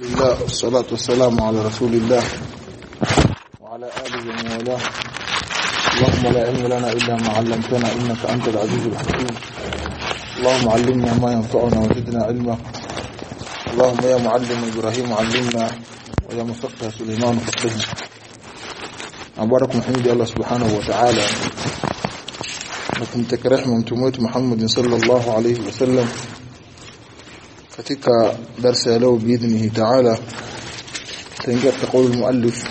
الله والصلاة والسلام على رسول الله وعلى آله ومن والاه اللهم لا علم لنا إلا ما علمتنا إنك أنت العزيز الحكيم. اللهم علمنا ما ينفعنا وزدنا علما. اللهم يا معلم إبراهيم علمنا ويا مفقه سليمان فقهنا. أبارك محمد الله سبحانه وتعالى. nakumtakia rehema mtume wetu Muhammad sallallahu alayhi wasallam katika ya leo biidhnihi ta'ala تنجح تقول المؤلف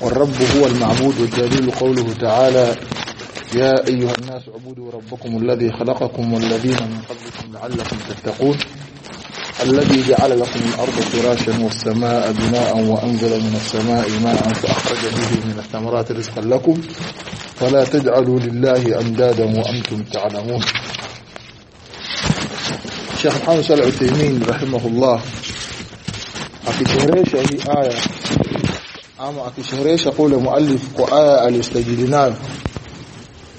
والرب هو المعبود والدليل قوله تعالى يا أيها الناس اعبدوا ربكم الذي خلقكم والذين من قبلكم لعلكم تتقون الذي جعل لكم الأرض فراشا والسماء بناء وأنزل من السماء ماء فأخرج به من الثمرات رزقا لكم فلا تجعلوا لله أندادا وأنتم تعلمون الشيخ محمد صلى الله رحمه الله. أكي شهريش هي آية. أما أكي شهريش أقول المؤلف وآية الاستجدناء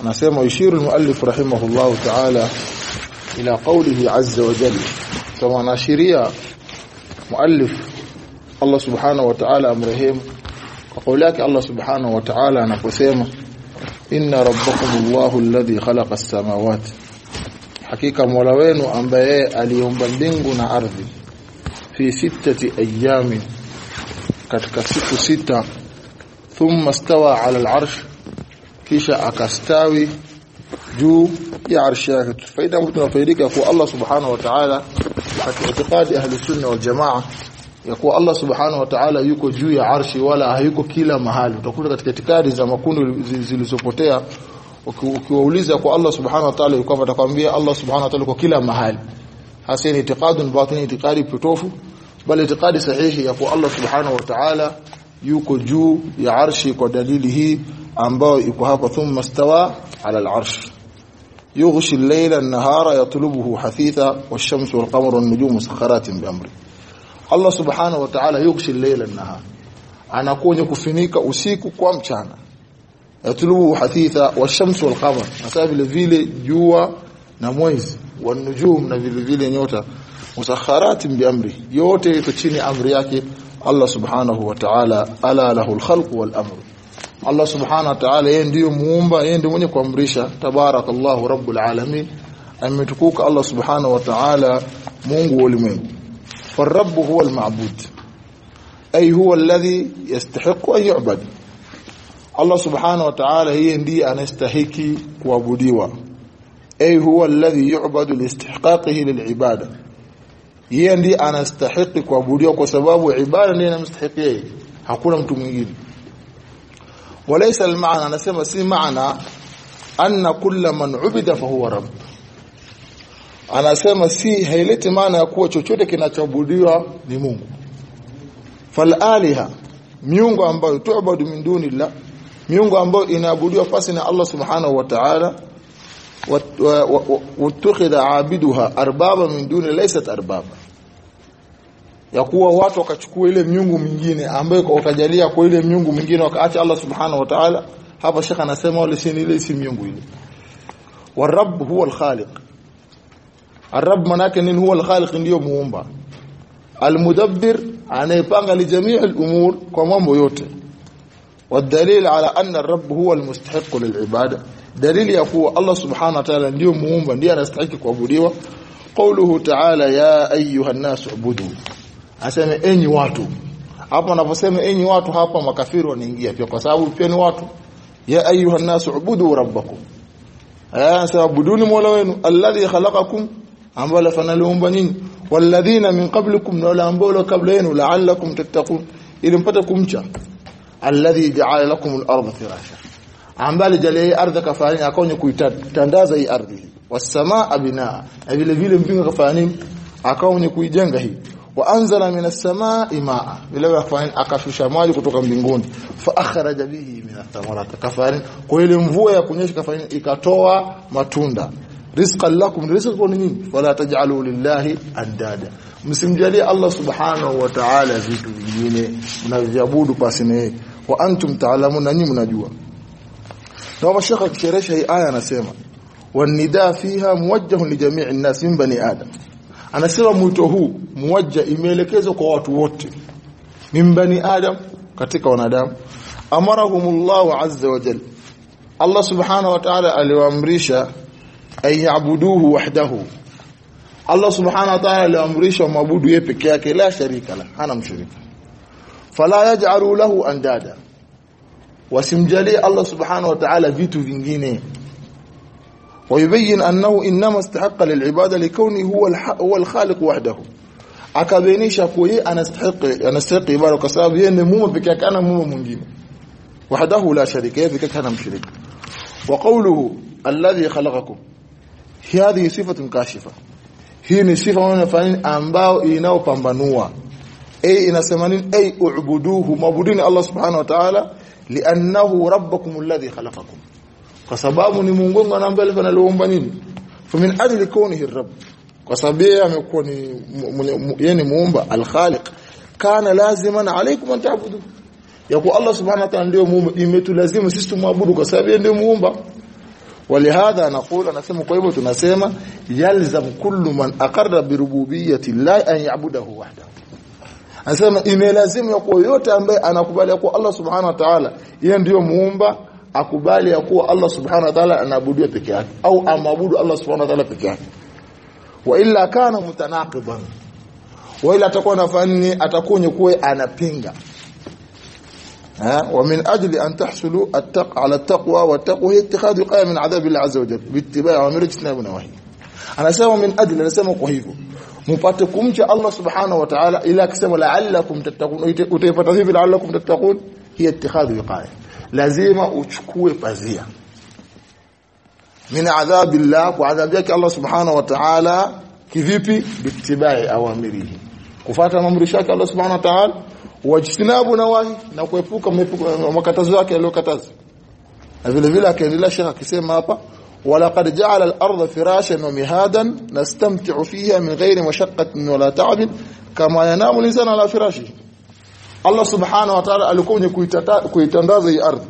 أنا سيما يشير المؤلف رحمه الله تعالى إلى قوله عز وجل. كما ناشرية مؤلف الله سبحانه وتعالى أمرهم. أقول لك الله سبحانه وتعالى أنا إن ربكم الله الذي خلق السماوات hakika Mola wenu ambaye aliumba mbingu na ardhi fi sittati ayamin katika siku sita. Thumma stawa ala al-arsh kisha akastawi juu ya arshi yake. Faida mtu anafaidika kwa Allah subhanahu wa ta'ala katika itikadi ahli sunna wal jamaa ya kuwa Allah subhanahu wa ta'ala yuko juu ya arshi wala hayuko kila mahali. Utakuta katika itikadi za makundi zilizopotea ukiwauliza kwa Allah subhanahu wa ta'ala yuko atakwambia Allah subhanahu wa ta'ala kwa kila mahali. Hasa ni itiqadun batini itiqadi potofu bali itiqadi sahihi ya kwa Allah subhanahu wa ta'ala yuko juu ya arshi kwa dalili hii ambayo iko hapa thumma stawa ala al-arsh. Yughshi al-layla an-nahara yatlubuhu hathitha wash-shamsu wal-qamaru wan-nujumu sakharatin bi amri. Allah subhanahu wa ta'ala yughshi al-layla an-nahara. Anakuja kufinika usiku kwa mchana yatlubu hathitha washamsu walqamar hasa vile vile jua na mwezi wanujum na vile vile nyota musakharatin biamri yote iko chini amri yake Allah subhanahu wa ta'ala ala lahu alkhalq wal amr Allah subhanahu wa ta'ala yeye ndiyo muumba yeye ndiye mwenye kuamrisha tabarakallahu rabbul alamin ametukuka Allah subhanahu wa ta'ala Mungu wa ulimwengu فالرب هو المعبود أي هو الذي يستحق أن يعبد Allah subhanahu wa ta'ala yeye ndiye anastahiki kuabudiwa. Ay huwa alladhi yu'badu liistihqaqihi lilibada. Yeye ndiye anastahiki kuabudiwa kwa sababu ibada ndiye inamstahiki hakuna mtu mwingine. Walaysa almaana anasema si maana anna kulla man ubida fa huwa rabb. Anasema si haileti maana ya kuwa chochote kinachoabudiwa ni Mungu. Fal aliha miungu ambayo tuabudu min dunillah miungu ambayo inaabudiwa pasi na Allah subhanahu wa ta'ala watukhidha abiduha arbaba min duni laysat arbaba. Ya kuwa watu wakachukua ile miungu mingine ambayo wakajalia kwa ile miungu mingine wakaacha Allah subhanahu wa ta'ala. Hapa shekha anasema wale si ile si miungu ile. Warabb huwa alkhaliq. Arab manake nini? Huwa alkhaliq ndio muumba. Almudabbir anayepanga li jamii al-umur kwa mambo yote والدليل على أن الرب هو المستحق للعبادة دليل يقول الله سبحانه وتعالى ndio muumba ndiye anastahili kuabudiwa قوله تعالى يا ايها الناس اعبدوا aseme enyi watu hapo anaposema enyi watu hapa makafiri wanaingia pia kwa sababu pia ni watu ya ayuha الناس اعبدوا ربكم aya sabuduni mola wenu alladhi khalaqakum ambao fanaliumba nyinyi walladhina min qablikum na wale ambao kabla yenu la'allakum tattaqun ili mpate kumcha alladhi ja'ala lakum al-ardha firasha. Ambaye jalia ardhi kafanya akaonye kuitandaza hii ardhi. Was-samaa binaa. Na vile vile mpinga kafanya akaonye kuijenga hii. Wa anzala minas samaa'i maa vile kafanya akashusha maji kutoka mbinguni. Fa akhraja bihi min ath-thamarat kafanya kwa ile mvua ya kunyesha kafanya ikatoa matunda. Rizqan lakum. Rizqan nini? Fala taj'alu lillahi andada. Msimjalie Allah subhanahu wa ta'ala vitu vingine mnaviabudu pasi na wa antum ta'lamun na nyinyi mnajua. Na mashaka kisheresha hii aya anasema wanida fiha muwajjahun li jami'i an-nas min bani adam. Anasema mwito huu muwajja imeelekezwa kwa watu wote. Min bani adam katika wanadamu. Amarahumullahu azza wa jalla. Allah subhanahu wa ta'ala aliwaamrisha ayabuduhu ya'buduhu wahdahu. Allah subhanahu wa ta'ala aliwaamrisha maabudu yeye peke yake la sharika la hana mshirika fala yaj'alu lahu andada wasimjalie Allah subhanahu wa ta'ala vitu vingine ويبين أنه إنما استحق للعبادة لكونه هو هو الخالق وحده akabainisha kuwa yeye anastahili anastahili ibada kwa sababu yeye ni muumba pekee yake ana muumba mwingine wahdahu la sharika yeye pekee hana mshirika wa qawluhu alladhi khalaqakum hadhi sifatun kashifa hii ni sifa wanafanya ambao inaopambanua ay inasema nini ay ubuduhu mabudini Allah subhanahu wa ta'ala li'annahu rabbukum alladhi khalaqakum kwa sababu ni Mungu wangu ambaye aliumba nini famin ajli kunihi rabb kwa sababu yeye amekuwa ni yeye ni muumba al-khaliq kana laziman alaykum an ta'budu ya kuwa Allah subhanahu wa ta'ala ndio muumba imetulazimu sisi tumwabudu kwa sababu yeye ndio muumba ولهذا نقول anasema kwa hivyo tunasema yalzam kullu man aqarra bi rububiyyati la an ya'budahu wahdahu anasema imelazimu ya kuwa yote ambaye anakubali ya kuwa Allah subhanahu wa ta'ala yeye ndiyo muumba akubali ya kuwa Allah subhanahu wa ta'ala anaabudiwa peke yake au amwabudu Allah subhanahu wa ta'ala peke yake. Wa illa kana mutanaqidan wa ila atakuwa nafani atakuwa kuwe anapinga. Ha? wa min ajli an tahsulu attaq ala taqwa wa taqwa ittikhadhu wiqaya min adhabi Allah azza wa jalla bittiba'i amri jitnabu nawahi anasema min ajli anasema kwa hivyo mpate kumcha Allah subhanahu wa ta'ala ila akisema la'allakum tattaqun. Utaipata hivi la'allakum tattaqun? Hiya ittikhadhu wiqaya. Lazima uchukue pazia. Min adhabillah kwa adhabu yake Allah subhanahu wa ta'ala kivipi? Bitibai awamirihi. Kufuata maamrisho yake Allah subhanahu wa ta'ala wajtinabu nawahi na kuepuka makatazo yake aliyokataza na vile vile akaendelea shekha akisema hapa ولقد جعل الأرض فراشا ومهادا نستمتع فيها من غير مشقة ولا تعب كما ينام الإنسان على فراشه Allah subhanahu wa ta'ala alikuwa mwenye kuitandaza hii ardhi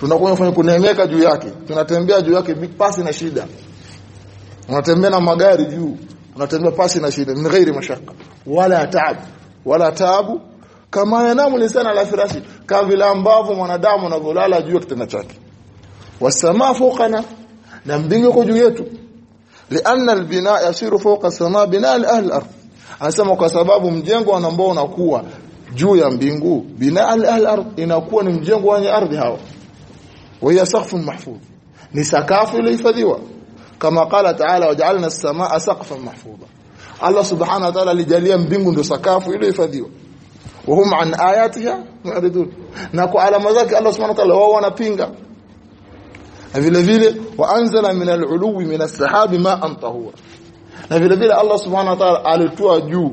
tunakuwa kufanya kunemeka juu yake tunatembea juu yake pasi na shida unatembea na magari juu unatembea pasi na shida min ghairi mashaka wala taab wala taabu kama yanamu lisana ala firashi kama vile ambavyo mwanadamu anavyolala juu ya kitanda chake والسماء فوقنا. لم بينكو جويتو لأن البناء يصير فوق السماء بناء الأهل الأرض. أسمى كسباب مجنغو ونمبو نقوى جويا بينغو بناء الأهل الأرض إنقوى نمجنغو واني أرض هاو وهي سقف محفوظ. نسكاف ليفذيوا كما قال تعالى وجعلنا السماء سقفا محفوظا. الله سبحانه وتعالى لجاليا مبينغو نسكاف ليفذيوا وهم عن آياتها معرضون نقوى على مذاك الله سبحانه وتعالى هو وهو نبينغو na vile vile wa anzala min al-uluwi min as-sahabi ma'an tahura. Na vile vile Allah subhanahu wa ta'ala alitoa juu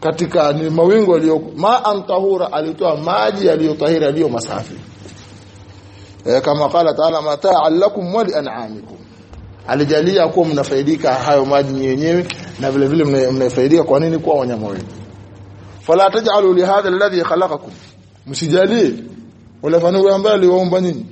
katika ni mawingu yaliyoko. Ma'an tahura alitoa maji yaliyotahira yaliyo masafi. E, kama qala ta'ala mata'an lakum wa li'an'amikum alijalia kuwa mnafaidika hayo maji yenyewe na vile vile mnafaidika kwa nini kwa wanyama wenu fala taj'alu li hadha alladhi khalaqakum. Msijalie. Wala fanu ambaye aliwaumba nyinyi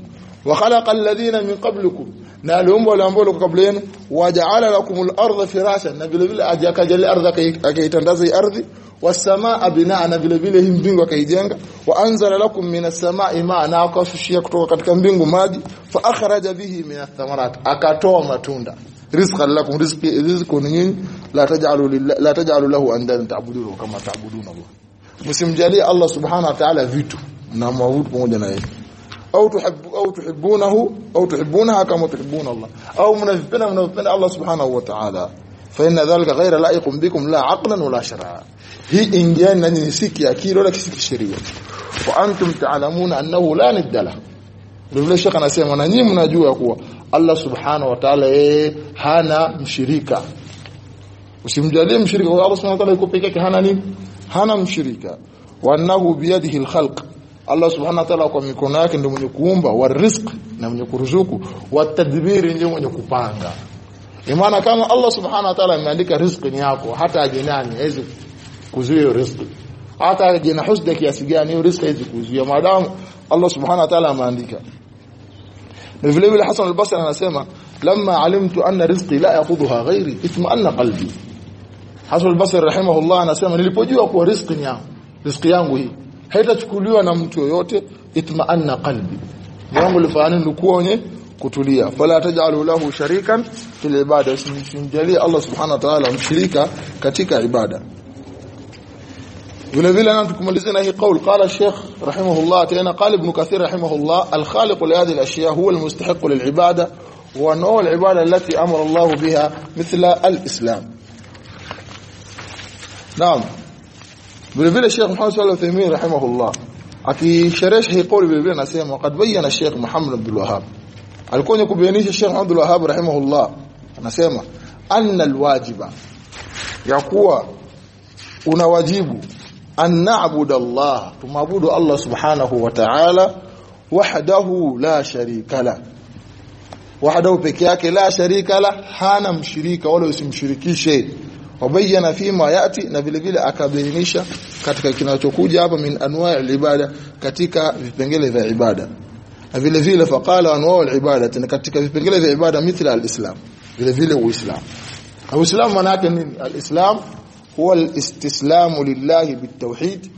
wa khalaqa alladhina min qablikum na aliumba wale ambao walikuwa kabla yenu waja'ala lakumul arda firashan na vile vile ajakajalia ardhi akaitandaza hii ardhi wasamaa binaa na vile vile hii mbingu akaijenga wa anzala lakum minas samai ma na akashushia kutoka katika mbingu maji fa akhraja bihi minath thamarat akatoa matunda rizqan lakum rizqi rizqu nyinyi la taj'alu la taj'alu lahu andan ta'buduhu kama ta'buduna Allah msimjalie Allah subhanahu wa ta'ala vitu na mwabudu pamoja na yeye au tuhibbu au tuhibbunahu au tuhibbunaha kama tuhibbuna Allah au mnavipenda mnavipenda Allah subhanahu wa ta'ala fa inna dhalika ghayra la'iqun bikum la 'aqlan wala shar'a hii ingiani na nyinyi si kiakili wala si kisheria wa antum ta'lamuna annahu la niddala vile shaka anasema na nyinyi mnajua kuwa Allah subhanahu wa ta'ala yeye hana mshirika usimjalie mshirika kwa Allah subhanahu wa ta'ala yuko peke yake hana nini hana mshirika wa annahu biyadihi alkhalq Allah subhanahu wa ta'ala kwa mikono yake ndio mwenye kuumba wa rizq na mwenye kuruzuku wa tadbiri ndio mwenye kupanga. Imana kama Allah subhanahu wa ta'ala ameandika riziki yako hata ajinani hawezi kuzuia riziki hata ajina husda kiasi gani riziki hawezi kuzuia. Maadamu Allah subhanahu wa ta'ala ameandika. Vile vile Hassan al-Basri anasema lamma alimtu anna rizqi la yaqudhuha ghairi itma'anna qalbi. Hassan al-Basri rahimahullah anasema nilipojua kuwa riziki yangu riziki yangu hii haitachukuliwa na mtu yoyote itma'anna qalbi yangu lifanya nilikuwa wenye kutulia fala taj'alu lahu sharikan fil ibada simjalie Allah subhanahu wa ta'ala mshirika katika ibada vile vile na tukumalizia na hii qaul qala Sheikh rahimahullah tena qala ibn Kathir rahimahullah al-khaliq li hadhihi al-ashya huwa al-mustahiq lil-ibada wa naw al-ibada allati amara Allah biha mithla al-islam Naam vile vile Sheikh Muhammad alayhi wasallam rahimahullah akisherehesha hii kauli vile vile anasema qad bayyana Sheikh Muhammad Abdul Wahhab alikuwa kubainisha Sheikh Abdul Wahhab rahimahullah anasema anna alwajiba ya kuwa una wajibu an na'budu Allah tumabudu Allah subhanahu wa ta'ala wahdahu la sharika la wahdahu peke yake la sharika la hana mshirika wala usimshirikishe wabayana fima yati na vile vile akabainisha katika kinachokuja hapa min anwa' al-ibada katika vipengele vya ibada. Vile vile faqala anwa' al-ibada katika vipengele vya ibada mithla al-islam vile vile uislamu. Uislamu maana yake nini? Al-islam huwa al-istislamu lillahi bit-tauhid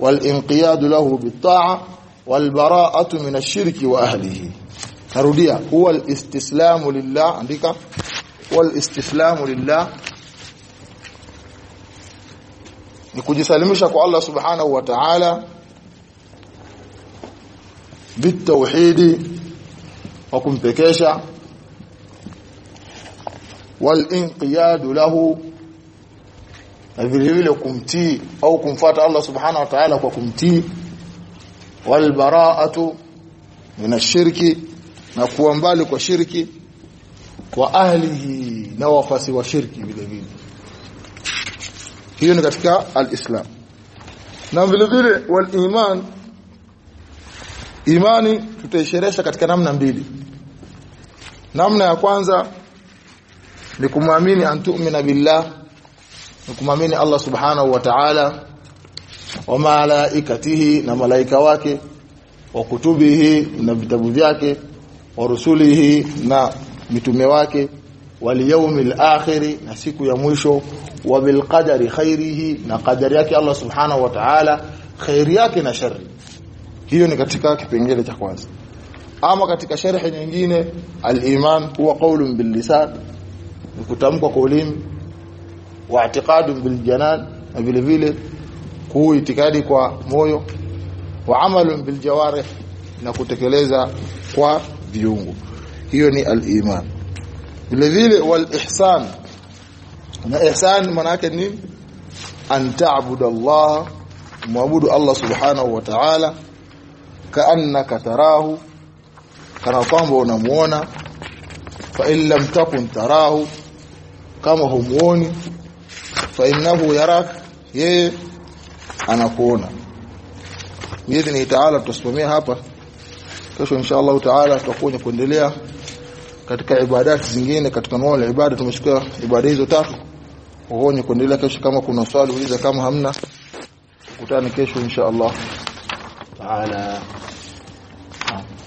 wal-inqiyadu lahu bit-ta'a wal-bara'atu min ash-shirki wa ahlihi. Narudia huwa al-istislamu lillah andika huwa al-istislamu lillah ni kujisalimisha kwa Allah subhanahu wa ta'ala. Bitauhidi wa kumpekesha. Walinqiyadu lahu na vile vile kumtii au kumfuata Allah subhanahu wa ta'ala kwa kumtii. Walbara'atu min ashirki na kuwa mbali kwa shirki. Wa ahlihi na wafasi wa shirki hiyo ni katika al-Islam. Na vile vile wal iman imani tutaisherehesha katika namna mbili. Namna ya kwanza ni kumwamini antu'mina billah ni kumwamini Allah subhanahu wa ta'ala wa malaikatihi na malaika wake wa kutubihi na vitabu vyake wa rusulihi na mitume wake wal yawmil akhir na siku ya mwisho wa bil qadari khairihi na qadari yake Allah subhanahu wa ta'ala khairi yake na shari hiyo ni katika kipengele cha kwanza. Ama katika sharhi nyingine al-iman huwa qawlun bil lisan ni kutamka kwa ulimi wa i'tiqadun bil janan na vile vile kuitikadi kwa moyo wa amalun bil jawarih na kutekeleza kwa viungo. Hiyo ni al-iman vile vile wal ihsan. Na ihsan maana yake nini an ta'budu Allah muabudu Allah subhanahu wa ta'ala kaannaka tarahu kana kwamba unamuona fa in lam takun tarahu kama humuoni fa innahu yarak yeye anakuona. Biidhni taala tutasimamia hapa. Kesho insha Allah taala tutakuwa kuendelea katika ibadati zingine katika nao ibada tumechukua ibada hizo tatu. Uone kuendelea kesho kama kuna swali uliza kama hamna tukutane kesho insha Allah. Taala